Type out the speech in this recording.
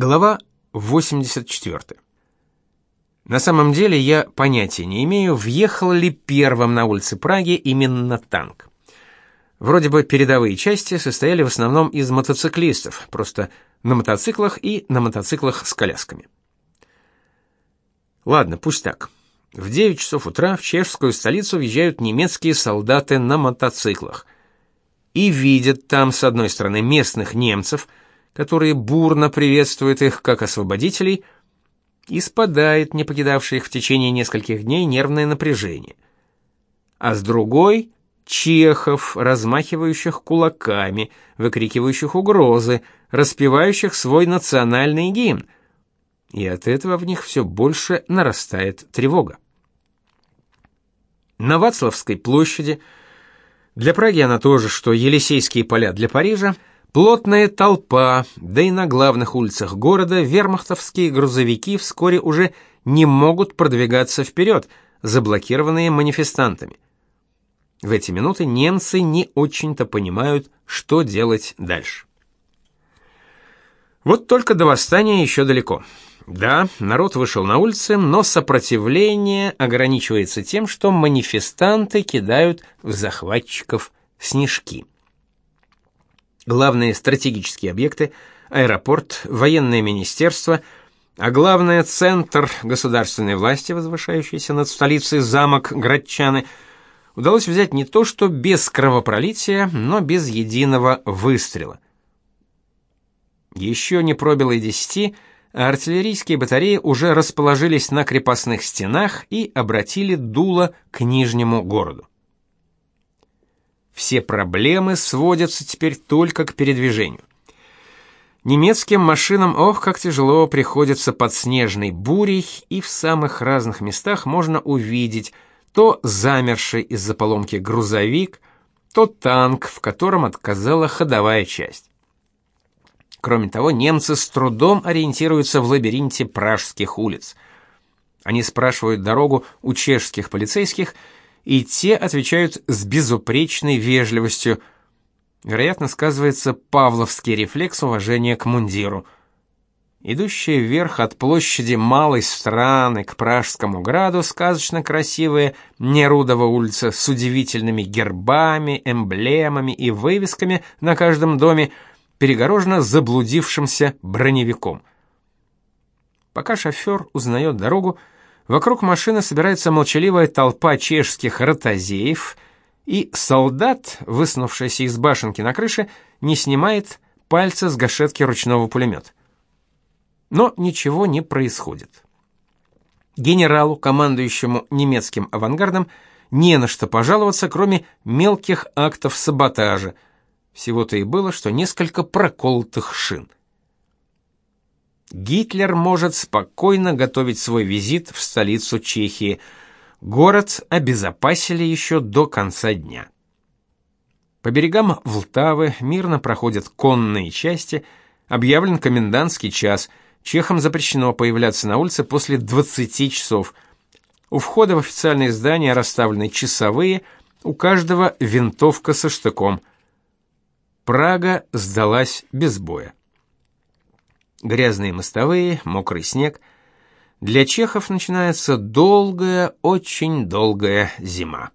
Глава 84. На самом деле я понятия не имею, въехал ли первым на улице Праги именно танк. Вроде бы передовые части состояли в основном из мотоциклистов, просто на мотоциклах и на мотоциклах с колясками. Ладно, пусть так. В 9 часов утра в чешскую столицу въезжают немецкие солдаты на мотоциклах. И видят там с одной стороны местных немцев – которые бурно приветствуют их как освободителей, и спадает не покидавшее их в течение нескольких дней нервное напряжение. А с другой — чехов, размахивающих кулаками, выкрикивающих угрозы, распевающих свой национальный гимн, и от этого в них все больше нарастает тревога. На Вацлавской площади, для Праги она тоже, что Елисейские поля для Парижа — Плотная толпа, да и на главных улицах города вермахтовские грузовики вскоре уже не могут продвигаться вперед, заблокированные манифестантами. В эти минуты немцы не очень-то понимают, что делать дальше. Вот только до восстания еще далеко. Да, народ вышел на улицы, но сопротивление ограничивается тем, что манифестанты кидают в захватчиков снежки главные стратегические объекты, аэропорт, военное министерство, а главное центр государственной власти, возвышающийся над столицей замок Градчаны, удалось взять не то что без кровопролития, но без единого выстрела. Еще не пробило и десяти, а артиллерийские батареи уже расположились на крепостных стенах и обратили дуло к нижнему городу. Все проблемы сводятся теперь только к передвижению. Немецким машинам, ох, как тяжело приходится под снежной бурей, и в самых разных местах можно увидеть то замерший из-за поломки грузовик, то танк, в котором отказала ходовая часть. Кроме того, немцы с трудом ориентируются в лабиринте пражских улиц. Они спрашивают дорогу у чешских полицейских – и те отвечают с безупречной вежливостью. Вероятно, сказывается павловский рефлекс уважения к мундиру. Идущая вверх от площади Малой Страны к Пражскому граду сказочно красивая Нерудова улица с удивительными гербами, эмблемами и вывесками на каждом доме перегорожена заблудившимся броневиком. Пока шофер узнает дорогу, Вокруг машины собирается молчаливая толпа чешских ротозеев, и солдат, высунувшийся из башенки на крыше, не снимает пальца с гашетки ручного пулемета. Но ничего не происходит. Генералу, командующему немецким авангардом, не на что пожаловаться, кроме мелких актов саботажа. Всего-то и было, что несколько проколотых шин. Гитлер может спокойно готовить свой визит в столицу Чехии. Город обезопасили еще до конца дня. По берегам Влтавы мирно проходят конные части, объявлен комендантский час. Чехам запрещено появляться на улице после 20 часов. У входа в официальные здания расставлены часовые, у каждого винтовка со штыком. Прага сдалась без боя. Грязные мостовые, мокрый снег. Для чехов начинается долгая, очень долгая зима.